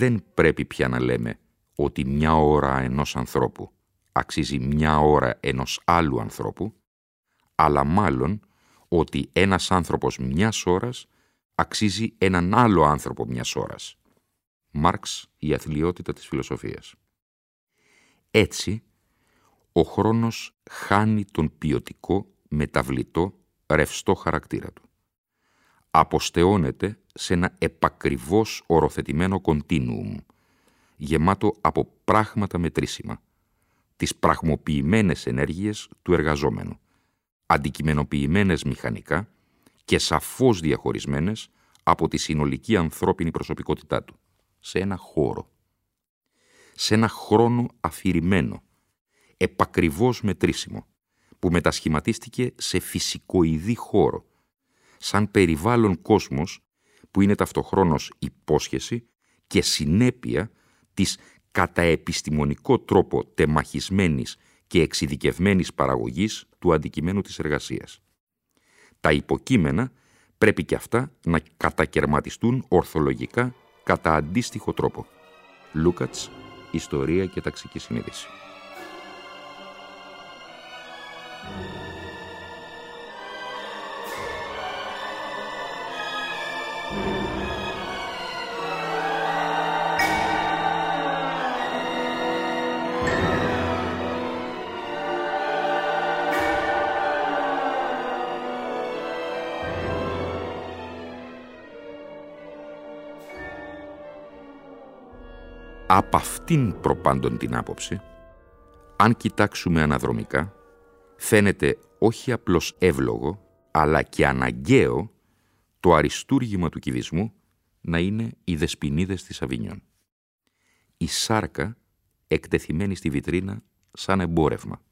Δεν πρέπει πια να λέμε ότι μια ώρα ενός ανθρώπου αξίζει μια ώρα ενός άλλου ανθρώπου, αλλά μάλλον ότι ένας άνθρωπος μιας ώρας αξίζει έναν άλλο άνθρωπο μιας ώρας. Μάρξ, η αθλειότητα της φιλοσοφίας. Έτσι, ο χρόνος χάνει τον ποιοτικό, μεταβλητό, ρευστό χαρακτήρα του. Αποστεώνεται σε ένα επακριβώς οροθετημένο κοντίνουουμ, γεμάτο από πράγματα μετρήσιμα, τις πραγμοποιημένες ενέργειες του εργαζόμενου, αντικειμενοποιημένες μηχανικά και σαφώς διαχωρισμένες από τη συνολική ανθρώπινη προσωπικότητά του, σε ένα χώρο. Σε ένα χρόνο αφηρημένο, επακριβώς μετρήσιμο, που μετασχηματίστηκε σε φυσικοειδή χώρο, σαν περιβάλλον κόσμος που είναι ταυτοχρόνως υπόσχεση και συνέπεια της κατά επιστημονικό τρόπο τεμαχισμένης και εξειδικευμένης παραγωγής του αντικειμένου της εργασίας. Τα υποκείμενα πρέπει και αυτά να κατακαιρματιστούν ορθολογικά κατά αντίστοιχο τρόπο. Λούκατς, Ιστορία και Ταξική Συνείδηση. Από αυτήν προπάντων την άποψη, αν κοιτάξουμε αναδρομικά, φαίνεται όχι απλώς εύλογο, αλλά και αναγκαίο το αριστούργημα του κυβισμού να είναι οι δεσποινίδες της Αβινιών. Η σάρκα εκτεθειμένη στη βιτρίνα σαν εμπόρευμα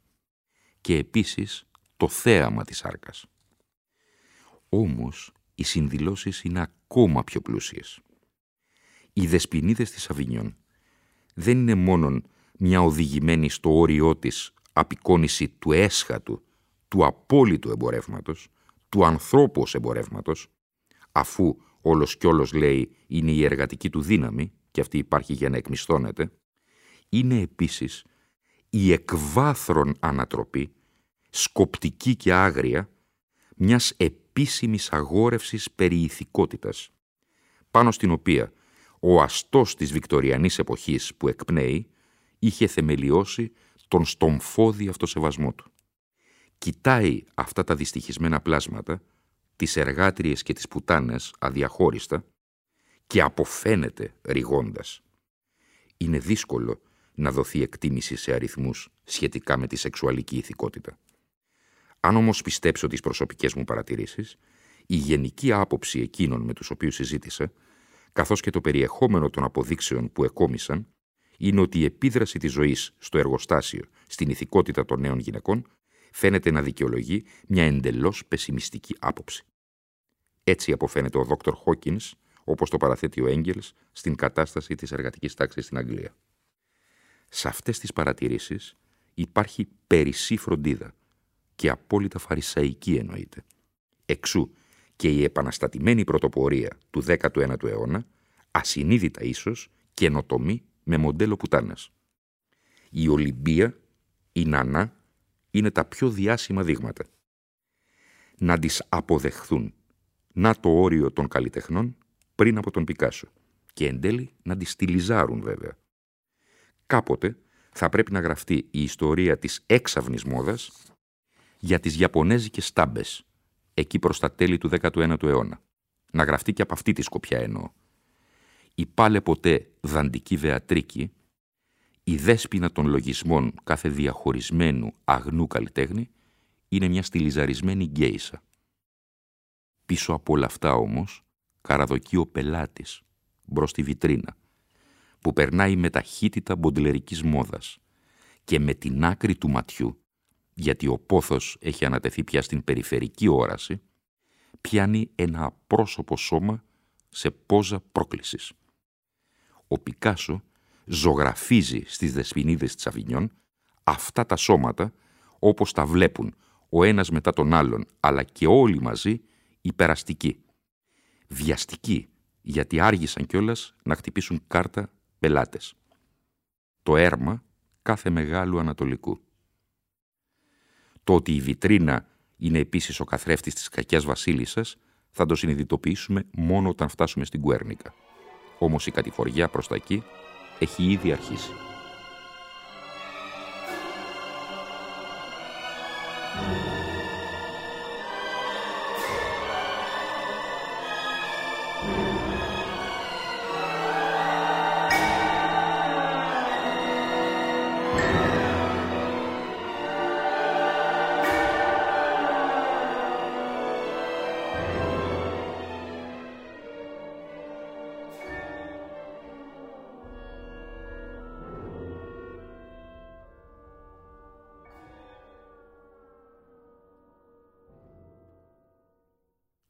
και επίσης το θέαμα της σάρκας. Όμως οι συνδηλώσεις είναι ακόμα πιο πλούσιες. Οι δεσποινίδες της Αβινιών δεν είναι μόνον μια οδηγημένη στο όριό της απεικόνηση του έσχατου, του απόλυτου εμπορεύματος, του ανθρώπους ως εμπορεύματος, αφού όλος κι όλος λέει είναι η εργατική του δύναμη και αυτή υπάρχει για να εκμισθώνεται, είναι επίσης η εκβάθρον ανατροπή, σκοπτική και άγρια, μιας επίσημης αγόρευσης περιηθικότητας, πάνω στην οποία ο αστός της βικτοριανής εποχής που εκπνέει είχε θεμελιώσει τον στομφώδη αυτοσεβασμό του. Κοιτάει αυτά τα δυστυχισμένα πλάσματα, τις εργάτριες και τις πουτάνες αδιαχώριστα και αποφαίνεται ρηγώντας. Είναι δύσκολο να δοθεί εκτίμηση σε αριθμούς σχετικά με τη σεξουαλική ηθικότητα. Αν όμως πιστέψω τις προσωπικές μου παρατηρήσεις, η γενική άποψη εκείνων με τους οποίους συζήτησα καθώς και το περιεχόμενο των αποδείξεων που εκόμισαν, είναι ότι η επίδραση της ζωής στο εργοστάσιο, στην ηθικότητα των νέων γυναικών, φαίνεται να δικαιολογεί μια εντελώς πεσημιστική άποψη. Έτσι αποφαίνεται ο Δόκτωρ Χόκκινς, όπως το παραθέτει ο Έγγελς, στην κατάσταση της εργατικής τάξης στην Αγγλία. Σε αυτές τις παρατηρήσεις υπάρχει περισσή φροντίδα και απόλυτα φαρισαϊκή εννοείται. Εξού και η επαναστατημένη πρωτοπορία του 19ου αιώνα, ασυνείδητα ίσως, καινοτομή με μοντέλο πουτάνας. Η Ολυμπία, η Νανά, είναι τα πιο διάσημα δείγματα. Να τις αποδεχθούν. Να το όριο των καλλιτεχνών πριν από τον Πικάσο. Και εν τέλει να τις στυλιζάρουν βέβαια. κάποτε θα πρέπει να γραφτεί η ιστορία της έξαυνης μόδας για τις Ιαπωνέζικες στάμπες, εκεί προς τα τέλη του 19ου αιώνα. Να γραφτεί και από αυτή τη σκοπιά εννοώ. Η πάλε ποτέ δαντική βεατρίκη, η δέσποινα των λογισμών κάθε διαχωρισμένου αγνού καλλιτέχνη, είναι μια στυλιζαρισμένη γκέισα. Πίσω από όλα αυτά όμως, καραδοκεί ο πελάτης, μπρος στη βιτρίνα, που περνάει με ταχύτητα μποντλερικής μόδας και με την άκρη του ματιού, γιατί ο πόθος έχει ανατεθεί πια στην περιφερική όραση, πιάνει ένα απρόσωπο σώμα σε πόζα πρόκλησης. Ο Πικάσο ζωγραφίζει στις δεσποινίδες της Αβινιών αυτά τα σώματα όπως τα βλέπουν ο ένας μετά τον άλλον, αλλά και όλοι μαζί υπεραστικοί. Βιαστικοί, γιατί άργησαν κιόλας να χτυπήσουν κάρτα πελάτες. Το έρμα κάθε μεγάλου ανατολικού. Το ότι η βιτρίνα είναι επίσης ο καθρέφτης της κακιάς βασίλισσας θα το συνειδητοποιήσουμε μόνο όταν φτάσουμε στην Κουέρνικα. Όμως η κατηφοριά προς τα εκεί έχει ήδη αρχίσει.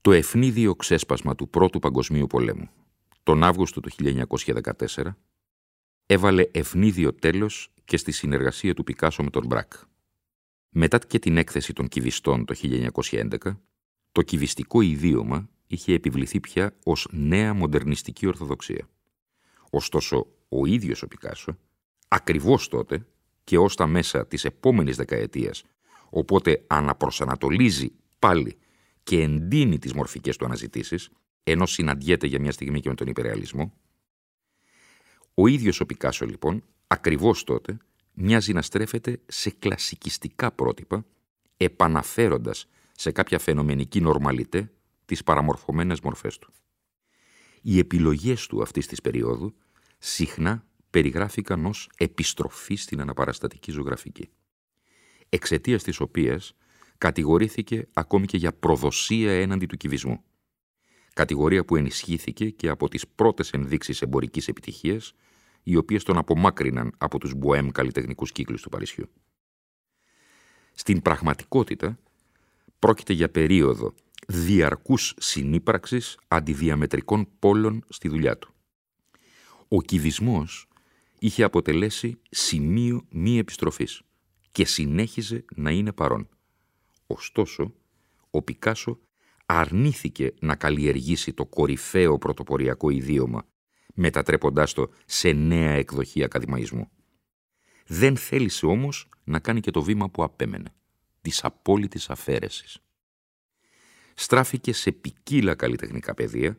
Το ευνίδιο ξέσπασμα του Πρώτου Παγκοσμίου Πολέμου, τον Αύγουστο του 1914, έβαλε ευνίδιο τέλος και στη συνεργασία του Πικάσο με τον Μπρακ. Μετά και την έκθεση των κυβιστών το 1911, το κυβιστικό ιδίωμα είχε επιβληθεί πια ως νέα μοντερνιστική ορθοδοξία. Ωστόσο, ο ίδιος ο Πικάσο, ακριβώς τότε και ως τα μέσα της επόμενης δεκαετίας, οπότε αναπροσανατολίζει πάλι και εντείνει τις μορφικές του αναζητήσεις, ενώ συναντιέται για μια στιγμή και με τον υπερεαλισμό. Ο ίδιος ο Πικάσο λοιπόν, ακριβώς τότε, μοιάζει να στρέφεται σε κλασικιστικά πρότυπα, επαναφέροντας σε κάποια φαινομενική νορμαλιτέ τις παραμορφωμένες μορφές του. Οι επιλογές του αυτής της περίοδου συχνά περιγράφηκαν ως επιστροφή στην αναπαραστατική ζωγραφική, εξαιτίας της οποίας κατηγορήθηκε ακόμη και για προδοσία έναντι του κυβισμού. Κατηγορία που ενισχύθηκε και από τις πρώτες ενδείξεις εμπορικής επιτυχίας, οι οποίες τον απομάκρυναν από τους μποέμ καλλιτεχνικούς κύκλους του Παρισιού. Στην πραγματικότητα, πρόκειται για περίοδο διαρκούς συνύπαρξης αντιδιαμετρικών πόλων στη δουλειά του. Ο κυβισμός είχε αποτελέσει σημείο μη επιστροφής και συνέχιζε να είναι παρόν. Ωστόσο, ο Πικάσο αρνήθηκε να καλλιεργήσει το κορυφαίο πρωτοποριακό ιδίωμα, μετατρέποντάς το σε νέα εκδοχή ακαδημαϊσμού. Δεν θέλησε όμως να κάνει και το βήμα που απέμενε, της απόλυτης αφαίρεσης. Στράφηκε σε ποικίλα καλλιτεχνικά πεδία,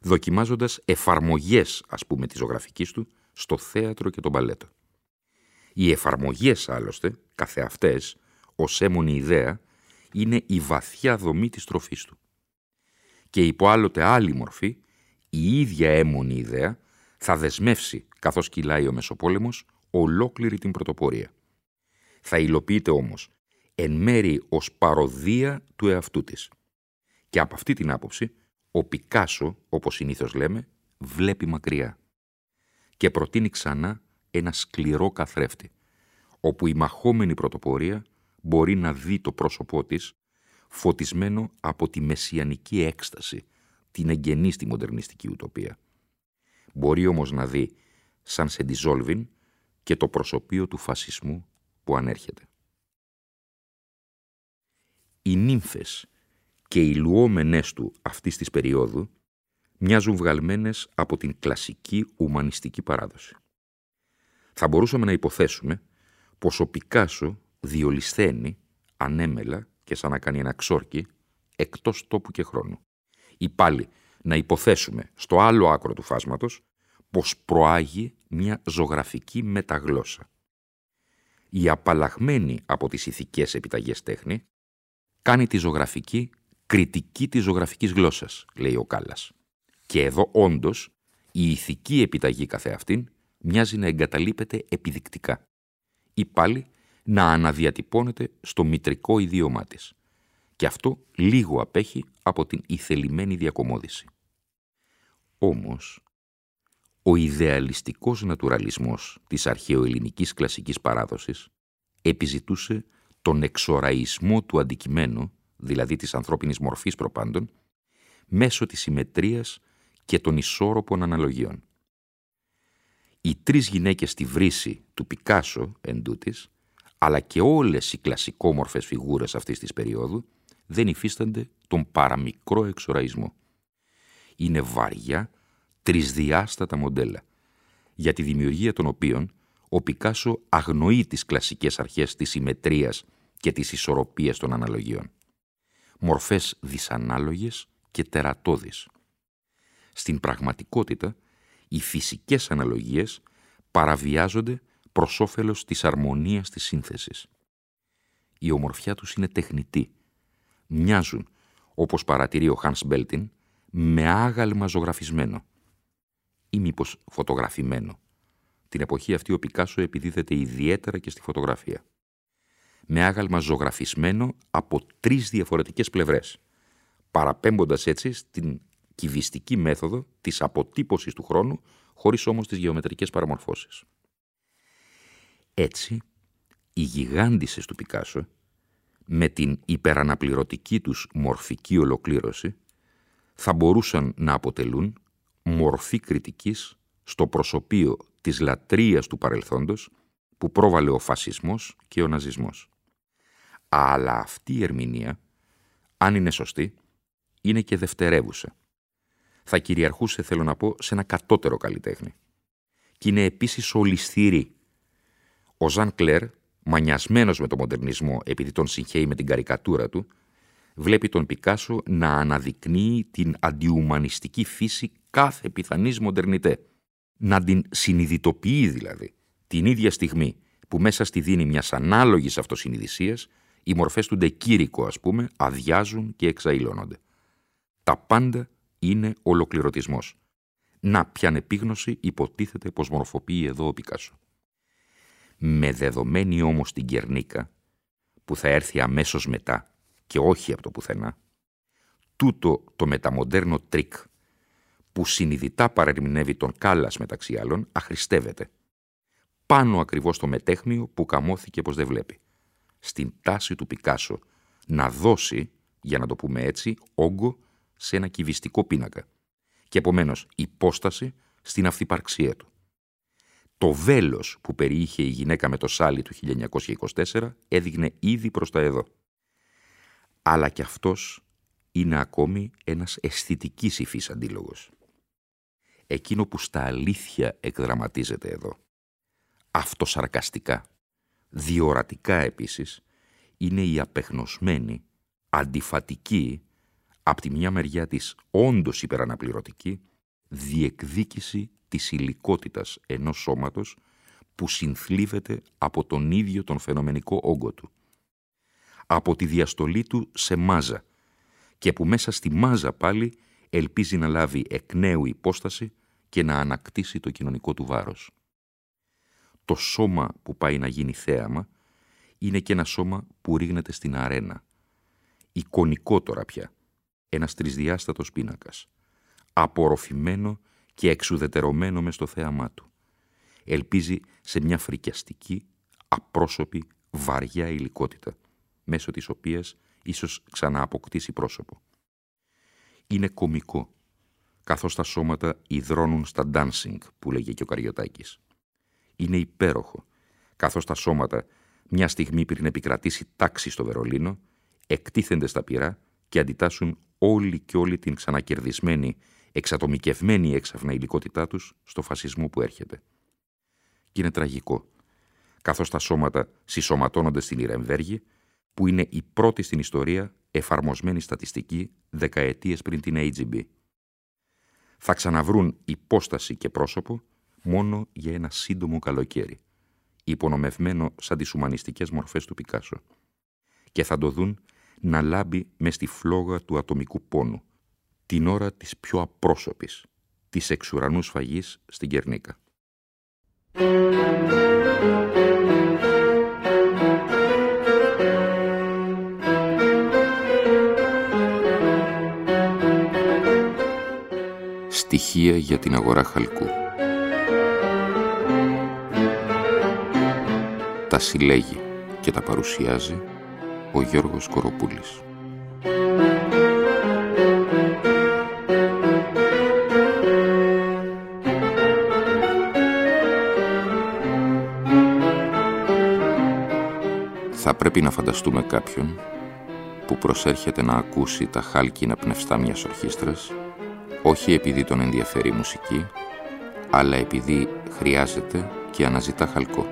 δοκιμάζοντας εφαρμογές, ας πούμε, της ζωγραφικής του, στο θέατρο και τον παλέτο. Οι εφαρμογές, άλλωστε, καθεαυτές, ως έμονη ιδέα, είναι η βαθιά δομή της τροφής του. Και υπό άλλοτε άλλη μορφή, η ίδια έμονη ιδέα θα δεσμεύσει, καθώς κυλάει ο Μεσοπόλεμος, ολόκληρη την πρωτοπορία. Θα υλοποιείται όμως εν μέρη ως παροδία του εαυτού της. Και από αυτή την άποψη, ο Πικάσο, όπως συνήθως λέμε, βλέπει μακριά και προτείνει ξανά ένα σκληρό καθρέφτη, όπου η μαχόμενη πρωτοπορία μπορεί να δει το πρόσωπό της φωτισμένο από τη μεσιανική έκσταση, την εγγενή στη μοντερνιστική ουτοπία. Μπορεί όμως να δει, σαν σε Ντιζόλβιν, και το προσωπείο του φασισμού που ανέρχεται. Οι νύμφες και οι λουόμενες του αυτής της περίοδου μοιάζουν βγαλμένες από την κλασική ουμανιστική παράδοση. Θα μπορούσαμε να υποθέσουμε πως ο Πικάσο διολυσθένει ανέμελα και σαν να κάνει ένα ξόρκι εκτός τόπου και χρόνου. Ή πάλι να υποθέσουμε στο άλλο άκρο του φάσματος πως προάγει μια ζωγραφική μεταγλώσσα. Η απαλλαγμένη από τις ηθικές επιταγές τέχνη κάνει τη ζωγραφική κριτική της ζωγραφικής γλώσσας, λέει ο Κάλλας. Και εδώ όντως η ηθική επιταγή καθεαυτήν μοιάζει να εγκαταλείπεται επιδεικτικά ή πάλι να αναδιατυπώνεται στο μητρικό ιδίωμά της. Και αυτό λίγο απέχει από την ηθελημένη διακομόδηση. Όμως, ο ιδεαλιστικός νατουραλισμός της αρχαιοελληνικής κλασικής παράδοσης επιζητούσε τον εξοραϊσμό του αντικειμένου, δηλαδή της ανθρώπινης μορφής προπάντων, μέσω της συμμετρίας και των ισόρροπων αναλογιών. Οι τρεις γυναίκες στη βρύση του Πικάσο εντούτοις, αλλά και όλες οι κλασικόμορφες φιγούρες αυτής της περίοδου, δεν υφίστανται τον παραμικρό εξοραϊσμό. Είναι βαριά, τρισδιάστατα μοντέλα, για τη δημιουργία των οποίων ο Πικάσο αγνοεί τις κλασικές αρχές της συμμετρίας και της ισορροπίας των αναλογιών. Μορφές δυσανάλογες και τερατώδεις. Στην πραγματικότητα, οι φυσικές αναλογίες παραβιάζονται προς όφελος της αρμονίας της σύνθεσης. Η ομορφιά τους είναι τεχνητή. Μοιάζουν, όπως παρατηρεί ο Χάνς Μπέλτιν, με άγαλμα ζωγραφισμένο ή μήπως φωτογραφημένο. Την εποχή αυτή ο Πικάσο επιδίδεται ιδιαίτερα και στη φωτογραφία. Με άγαλμα ζωγραφισμένο από τρεις διαφορετικές πλευρές, παραπέμποντας έτσι στην κυβιστική μέθοδο της αποτύπωσης του χρόνου, χωρίς όμως τις γεωμετρικές παραμορφώσεις. Έτσι, οι γιγάντισες του Πικάσο, με την υπεραναπληρωτική τους μορφική ολοκλήρωση, θα μπορούσαν να αποτελούν μορφή κριτικής στο προσωπείο της λατρείας του παρελθόντος που πρόβαλε ο φασισμός και ο ναζισμός. Αλλά αυτή η ερμηνεία, αν είναι σωστή, είναι και δευτερεύουσα. Θα κυριαρχούσε, θέλω να πω, σε ένα κατώτερο καλλιτέχνη. Και είναι επίσης ολισθηρή. Ο Ζαν Κλέρ, μανιασμένος με τον μοντερνισμό επειδή τον συγχαίει με την καρικατούρα του, βλέπει τον Πικάσο να αναδεικνύει την αντιουμανιστική φύση κάθε πιθανής μοντερνιτέ. Να την συνειδητοποιεί δηλαδή την ίδια στιγμή που μέσα στη δίνη μιας ανάλογης αυτοσυνειδησίας οι μορφές του ντεκήρικο ας πούμε αδειάζουν και εξαϊλώνονται. Τα πάντα είναι ολοκληρωτισμός. Να ποιαν επίγνωση υποτίθεται πως μορφοποιεί εδώ ο Πικάσο. Με δεδομένη όμως την Γκερνίκα, που θα έρθει αμέσως μετά και όχι από το πουθενά, τούτο το μεταμοντέρνο τρικ που συνειδητά παρερμηνεύει τον Κάλλας μεταξύ άλλων, αχρηστεύεται. Πάνω ακριβώς το μεταίχμιο που καμώθηκε πως δεν βλέπει. Στην τάση του Πικάσο να δώσει, για να το πούμε έτσι, όγκο σε ένα κυβιστικό πίνακα και επομένως υπόσταση στην αυθυπαρξία του. Το βέλος που περιείχε η γυναίκα με το σάλι του 1924 έδειχνε ήδη προς τα εδώ. Αλλά κι αυτός είναι ακόμη ένας αισθητικής υφής αντίλογος εκείνο που στα αλήθεια εκδραματίζεται εδώ. Αυτοσαρκαστικά, διορατικά επίσης, είναι η απεχνωσμένη, αντιφατική, από τη μια μεριά της όντως υπεραναπληρωτική, διεκδίκηση της υλικότητας ενός σώματος που συνθλίβεται από τον ίδιο τον φαινομενικό όγκο του. Από τη διαστολή του σε μάζα και που μέσα στη μάζα πάλι ελπίζει να λάβει εκ νέου υπόσταση και να ανακτήσει το κοινωνικό του βάρος. Το σώμα που πάει να γίνει θέαμα είναι και ένα σώμα που ρίγνεται στην αρένα. Εικονικό τώρα πια. Ένας τρισδιάστατος πίνακας. Απορροφημένο και εξουδετερωμένο μες στο θέαμά του. Ελπίζει σε μια φρικιαστική, απρόσωπη, βαριά υλικότητα, μέσω της οποίας ίσως ξανααποκτήσει πρόσωπο. Είναι κομικό καθώς τα σώματα υδρώνουν στα dancing, που λέγε και ο Καριωτάκης. Είναι υπέροχο, καθώς τα σώματα, μια στιγμή πριν επικρατήσει τάξη στο Βερολίνο, εκτίθενται στα πυρά και αντιτάσσουν όλη και όλη την ξανακερδισμένη, εξατομικευμένη έξαφνα υλικότητά τους στο φασισμό που έρχεται. Και είναι τραγικό, καθώς τα σώματα συσσωματώνονται στην Ιρεμβέργη, που είναι η πρώτη στην ιστορία εφαρμοσμένη στατιστική δεκαετίες πριν την AGB θα ξαναβρούν υπόσταση και πρόσωπο μόνο για ένα σύντομο καλοκαίρι, υπονομευμένο σαν τις ουμανιστικές μορφές του Πικάσο, και θα το δουν να λάμπει μες στη φλόγα του ατομικού πόνου, την ώρα της πιο απρόσωπης, της εξουρανούς σφαγής στην Κερνίκα. Στοιχεία για την αγορά χαλκού Τα συλλέγει και τα παρουσιάζει ο Γιώργος Κοροπούλης. Πρέπει να φανταστούμε κάποιον που προσέρχεται να ακούσει τα χάλκινα πνευστά μιας ορχήστρας όχι επειδή τον ενδιαφέρει η μουσική, αλλά επειδή χρειάζεται και αναζητά χαλκό.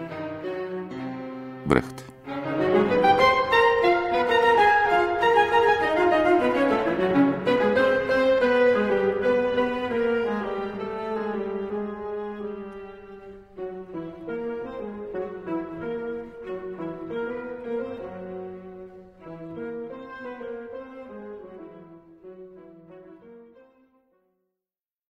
Βρέχτε.